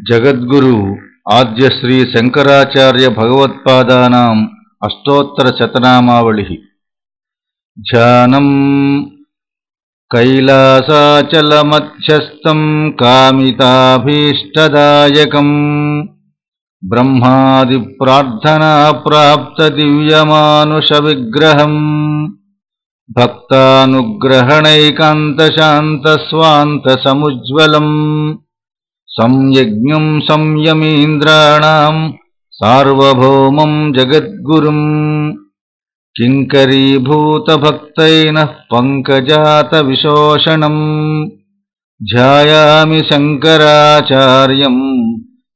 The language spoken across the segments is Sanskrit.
जगद्गुरु आद्य श्रीशङ्कराचार्यभगवत्पादानाम् अष्टोत्तरशतनामावलिः ध्यानम् कैलासाचलमध्यस्थम् कामिताभीष्टदायकम्। ब्रह्मादिप्रार्थनाप्राप्तदिव्यमानुषविग्रहम् भक्तानुग्रहणैकान्तशान्तस्वान्तसमुज्ज्वलम्। संयज्ञम् संयमीन्द्राणाम् सार्वभौमम् जगद्गुरुम् किङ्करीभूतभक्तैनः पङ्कजातविशोषणम् ध्यायामि शङ्कराचार्यम्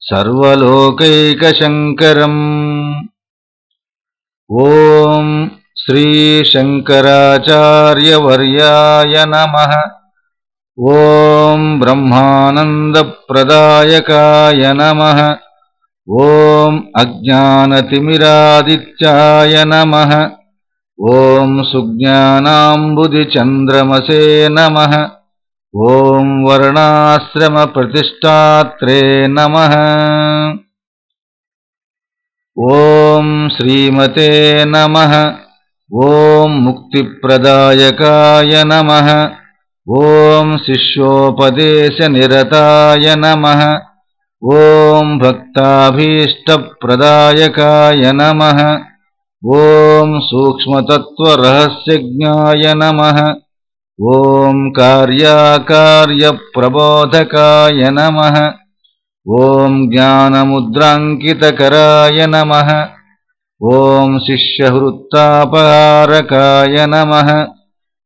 सर्वलोकैकशङ्करम् ॐ श्रीशङ्कराचार्यवर्याय नमः। ॐ ब्रह्मानन्दप्रदायकाय नमः। ॐ अज्ञानतिमिरादित्याय नमः। ॐ सुज्ञानाम्बुदिचन्द्रमसे नमः। ॐ वर्णाश्रमप्रतिष्ठात्रे नमः। ॐ श्रीमते नमः। ॐ मुक्तिप्रदायकाय नमः ॐ शिष्योपदेशनिरताय नमः। ॐ भक्ताभीष्टप्रदायकाय नमः। ॐ सूक्ष्मतत्त्वरहस्यज्ञाय नमः। ॐ कार्याकार्यप्रबोधकाय नमः। ॐ ज्ञानमुद्राङ्कितकराय नमः। ॐ शिष्यहृत्तापहारकाय नमः।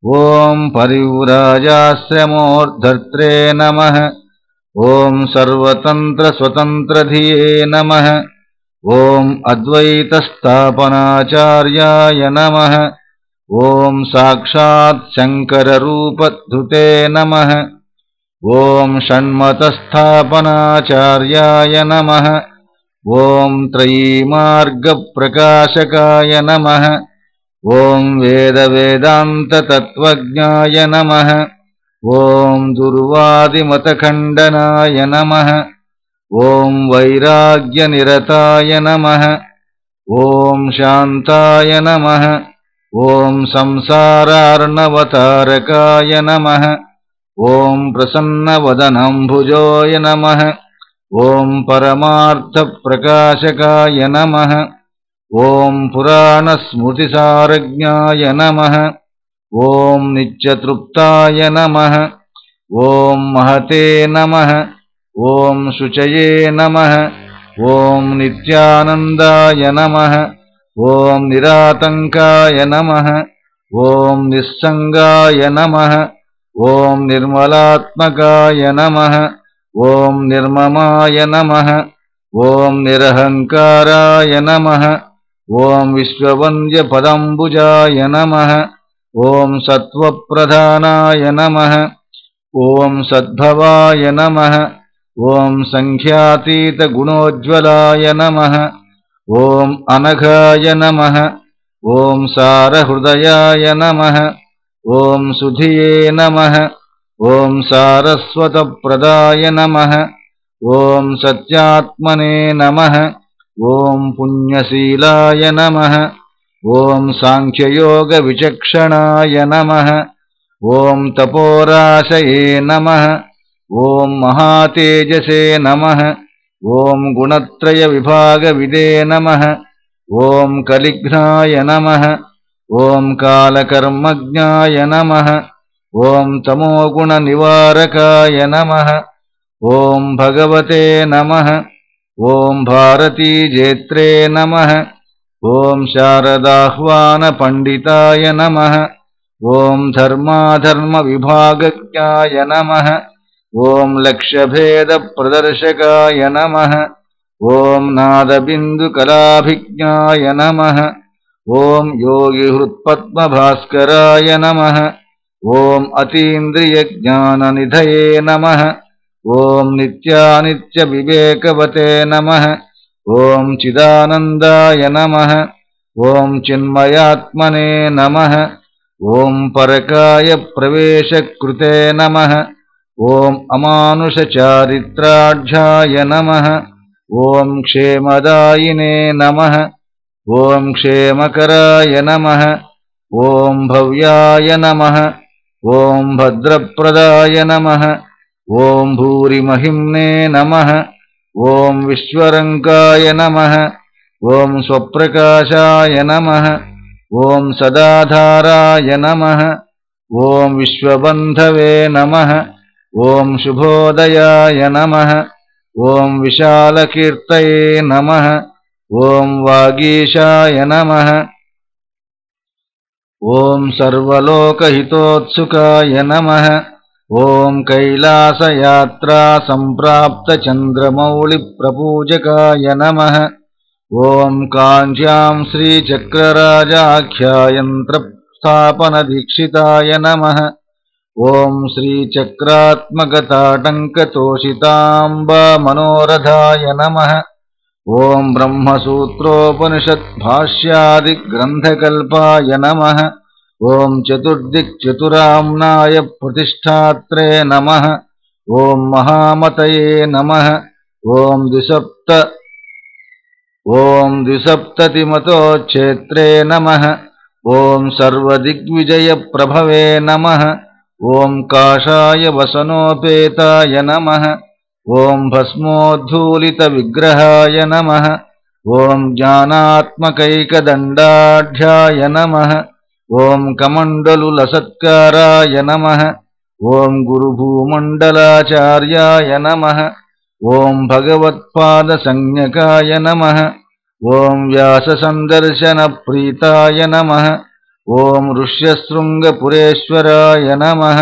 ॐ परिव्राजाश्रमोर्धर्त्रे नमः। ॐ सर्वतन्त्रस्वतन्त्रधिये नमः। ॐ अद्वैतस्थापनाचार्याय नमः। ॐ साक्षात् शङ्कररूपधृते नमः। ॐ षण्मतस्थापनाचार्याय नमः। ॐ त्रयीमार्गप्रकाशकाय नमः। ॐ वेदवेदान्ततत्त्वज्ञाय नमः। ॐ दुर्वादिमतखण्डनाय नमः। ॐ वैराग्यनिरताय नमः। ॐ शान्ताय नमः। ॐ संसारार्णवतारकाय नमः। ॐ प्रसन्नवदनम्भुजोय नमः। ॐ परमार्थप्रकाशकाय नमः ॐ पुराणस्मृतिसारज्ञाय नमः। ॐ नित्यतृप्ताय नमः। ॐ महते नमः। ॐ शुचये नमः। ॐ नित्यानन्दाय नमः। ॐ निरातङ्काय नमः। ॐ निस्सङ्गाय नमः। ॐ निर्मलात्मकाय नमः। ॐ निर्ममाय नमः। ॐ निरहङ्काराय नमः ॐ विश्ववन्द्यपदम्बुजाय नमः। ॐ सत्त्वप्रधानाय नमः। ॐ सद्भवाय नमः। ॐ सङ्ख्यातीतगुणोज्ज्वलाय नमः। ॐ अनघाय नमः। ॐ सारहृदयाय नमः। ॐ सुधिये नमः। ॐ सारस्वतप्रदाय नमः। ॐ सत्यात्मने नमः। ॐ पुण्यशीलाय नमः। ॐ साङ्ख्ययोगविचक्षणाय नमः। ॐ तपोराशये नमः। ॐ महातेजसे नमः। ॐ गुणत्रयविभागविदे नमः। ॐ कलिघ्नाय नमः। ॐ कालकर्मज्ञाय नमः। ॐ तमोगुणनिवारकाय नमः। ॐ भगवते नमः ॐ भारतीजेत्रे नमः। ॐ शारदाह्वानपण्डिताय नमः। ॐ धर्माधर्मविभागज्ञाय नमः। ॐ लक्ष्यभेदप्रदर्शकाय नमः। ॐ नादबिन्दुकलाभिज्ञाय नमः। ॐ योगिहृत्पद्मभास्कराय नमः। ॐ अतीन्द्रियज्ञाननिधये नमः ॐ नित्यानित्यविवेकवते नमः। ॐ चिदानन्दाय नमः। ॐ चिन्मयात्मने नमः। ॐ परकाय प्रवेशकृते नमः। ॐ अमानुषचारित्राढ्याय नमः। ॐ क्षेमदायिने नमः। ॐ क्षेमकराय नमः। ॐ भव्याय नमः। ॐ भद्रप्रदाय नमः ॐ भूरिमहिम्ने नमः ॐ विश्वरङ्काय नमः ॐ स्वप्रकाशाय नमः ॐ सदाधाराय नमः ॐ विश्वबन्धवे नमः ॐ शुभोदयाय नमः ॐ विशालकीर्तये नमः ॐ वागीशाय नमः ॐ सर्वलोकहितोत्सुकाय नमः ॐ कैलासयात्रासम्प्राप्तचन्द्रमौळिप्रपूजकाय नमः। ॐ काञ्च्यां श्रीचक्रराजाख्यायन्त्रस्थापनदीक्षिताय नमः। ॐ श्रीचक्रात्मकताटङ्कतोषिताम्बमनोरथाय नमः। ॐ ब्रह्मसूत्रोपनिषद्भाष्यादिग्रन्थकल्पाय नमः। ॐ चतुर्दिक्चतुराम्नाय प्रतिष्ठात्रे नमः। ॐ महामतये नमः। ॐ द्विसप्त ॐ द्विसप्ततिमतोच्छेत्रे नमः। ॐ सर्वदिग्विजयप्रभवे नमः। ॐ काषाय वसनोपेताय नमः। ॐ भस्मोद्धूलितविग्रहाय नमः। ॐ ज्ञानात्मकैकदण्डाढ्याय नमः ॐ कमण्डलुलसत्काराय नमः ॐ गुरुभूमण्डलाचार्याय नमः ॐ भगवत्पादसंज्ञकाय नमः ॐ व्याससन्दर्शनप्रीताय नमः ॐ ऋष्यशृङ्गपुरेश्वराय नमः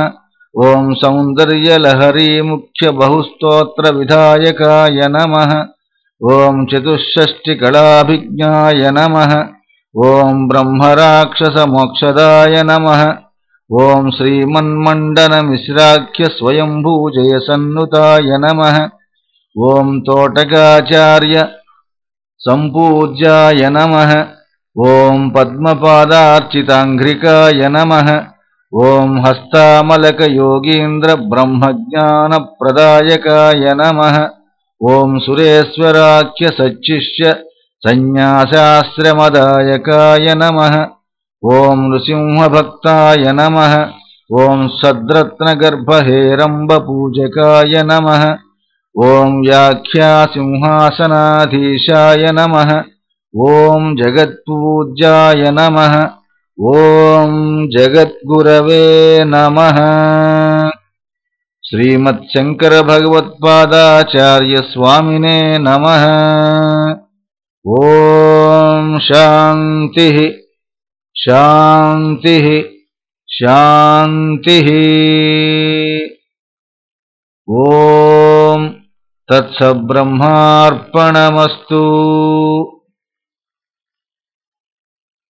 ॐ सौन्दर्यलहरीमुख्यबहुस्तोत्रविधायकाय नमः ॐ चतुष्षष्टिकलाभिज्ञाय नमः ॐ ब्रह्मराक्षसमोक्षदाय नमः। ॐ श्रीमन्मण्डनमिश्राख्यस्वयम्भूजयसन्नुताय नमः। ॐ तोटकाचार्य सम्पूज्याय नमः। ॐ पद्मपादार्चिताङ्घ्रिकाय नमः। ॐ हस्तामलकयोगीन्द्रब्रह्मज्ञानप्रदायकाय नमः। ॐ सुरेश्वराख्यसच्चिष्य सन्न्यासाश्रमदायकाय नमः। ॐ नृसिंहभक्ताय नमः। ॐ सद्रत्नगर्भहेरम्बपूजकाय नमः। ॐ व्याख्यासिंहासनाधीशाय नमः। ॐ जगत्पूज्याय नमः। ॐ जगद्गुरवे नमः। श्रीमत्शङ्करभगवत्पादाचार्यस्वामिने नमः। ॐ शान्तिः शान्तिः शान्तिः। ॐ तत्सब्रह्मार्पणमस्तु